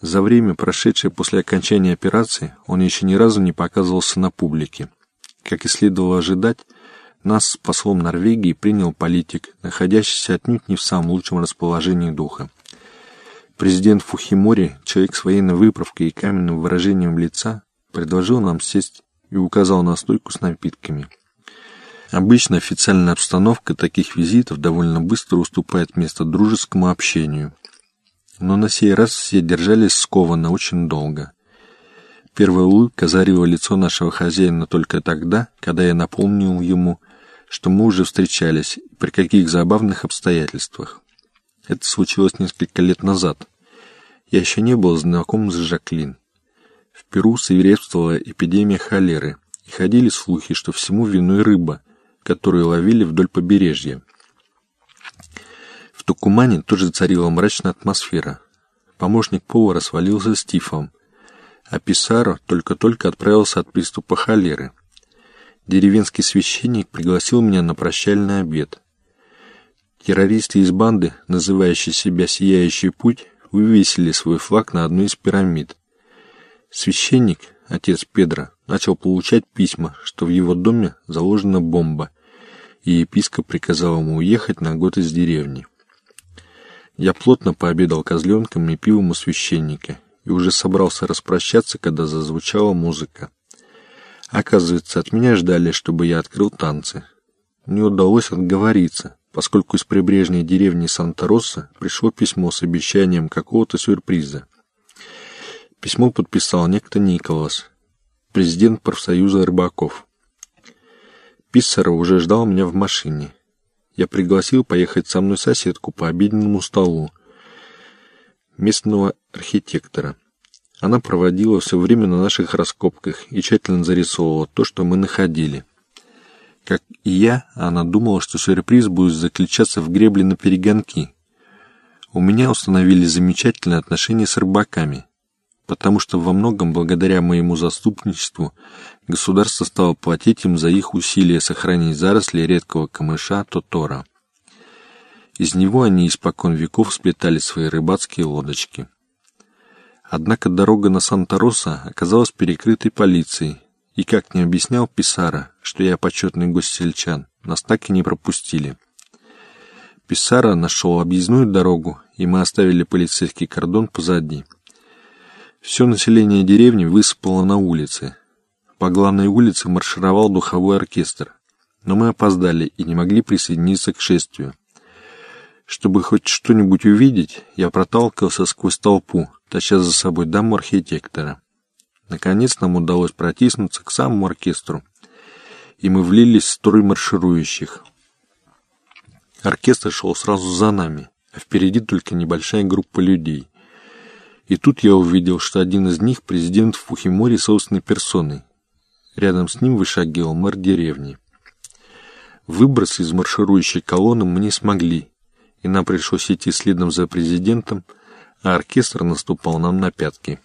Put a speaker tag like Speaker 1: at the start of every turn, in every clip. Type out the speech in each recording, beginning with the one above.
Speaker 1: За время, прошедшее после окончания операции, он еще ни разу не показывался на публике. Как и следовало ожидать, нас с послом Норвегии принял политик, находящийся отнюдь не в самом лучшем расположении духа. Президент Фухимори, человек с военной выправкой и каменным выражением лица, предложил нам сесть и указал на стойку с напитками. Обычно официальная обстановка таких визитов довольно быстро уступает место дружескому общению. Но на сей раз все держались скованно очень долго. Первая улыбка озарила лицо нашего хозяина только тогда, когда я напомнил ему, что мы уже встречались при каких забавных обстоятельствах. Это случилось несколько лет назад. Я еще не был знаком с Жаклин. В Перу свирепствовала эпидемия холеры, и ходили слухи, что всему виной рыба, которую ловили вдоль побережья. Тукумане тоже царила мрачная атмосфера. Помощник повара свалился с тифом, а Писаро только-только отправился от приступа холеры. Деревенский священник пригласил меня на прощальный обед. Террористы из банды, называющие себя «Сияющий путь», вывесили свой флаг на одну из пирамид. Священник, отец Педро, начал получать письма, что в его доме заложена бомба, и епископ приказал ему уехать на год из деревни. Я плотно пообедал козленком и пивом у священника и уже собрался распрощаться, когда зазвучала музыка. Оказывается, от меня ждали, чтобы я открыл танцы. Мне удалось отговориться, поскольку из прибрежной деревни Санта-Росса пришло письмо с обещанием какого-то сюрприза. Письмо подписал некто Николас, президент профсоюза рыбаков. Писсера уже ждал меня в машине. Я пригласил поехать со мной соседку по обеденному столу, местного архитектора. Она проводила все время на наших раскопках и тщательно зарисовывала то, что мы находили. Как и я, она думала, что сюрприз будет заключаться в гребле на перегонки. У меня установили замечательные отношения с рыбаками, потому что во многом благодаря моему заступничеству государство стало платить им за их усилия сохранить заросли редкого камыша Тотора. Из него они испокон веков сплетали свои рыбацкие лодочки. Однако дорога на Санта-Роса оказалась перекрытой полицией, и, как не объяснял Писара, что я почетный гость сельчан, нас так и не пропустили. Писара нашел объездную дорогу, и мы оставили полицейский кордон позади. Все население деревни высыпало на улицы. По главной улице маршировал духовой оркестр, но мы опоздали и не могли присоединиться к шествию. Чтобы хоть что-нибудь увидеть, я проталкивался сквозь толпу, таща за собой даму архитектора. Наконец нам удалось протиснуться к самому оркестру, и мы влились в строй марширующих. Оркестр шел сразу за нами, а впереди только небольшая группа людей. И тут я увидел, что один из них — президент Фухимори собственной персоной. Рядом с ним вышагивал мэр деревни. Выбраться из марширующей колонны мы не смогли, и нам пришлось идти следом за президентом, а оркестр наступал нам на пятки.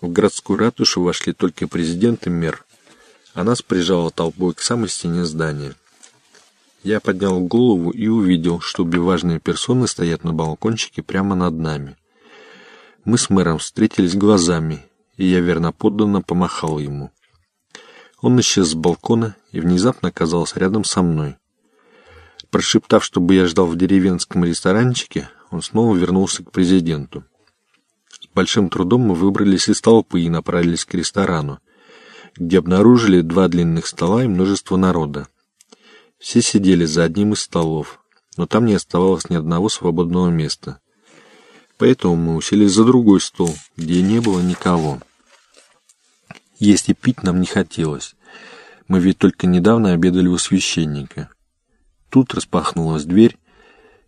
Speaker 1: В городскую ратушу вошли только президент и мэр, а нас прижало толпой к самой стене здания. Я поднял голову и увидел, что обе важные персоны стоят на балкончике прямо над нами. Мы с мэром встретились глазами, и я верно подданно помахал ему. Он исчез с балкона и внезапно оказался рядом со мной. Прошептав, чтобы я ждал в деревенском ресторанчике, он снова вернулся к президенту. С большим трудом мы выбрались из толпы и направились к ресторану, где обнаружили два длинных стола и множество народа. Все сидели за одним из столов, но там не оставалось ни одного свободного места. Поэтому мы уселись за другой стол, где не было никого. Есть и пить нам не хотелось. Мы ведь только недавно обедали у священника. Тут распахнулась дверь,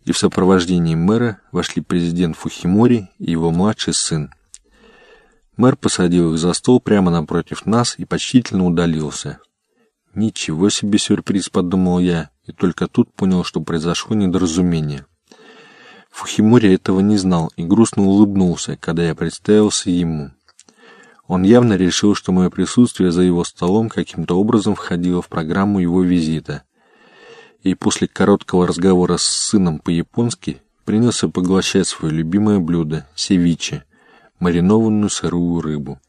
Speaker 1: и в сопровождении мэра вошли президент Фухимори и его младший сын. Мэр посадил их за стол прямо напротив нас и почтительно удалился. «Ничего себе сюрприз», — подумал я, и только тут понял, что произошло недоразумение. Фухимори этого не знал и грустно улыбнулся, когда я представился ему. Он явно решил, что мое присутствие за его столом каким-то образом входило в программу его визита — и после короткого разговора с сыном по-японски принялся поглощать свое любимое блюдо – севиче, маринованную сырую рыбу.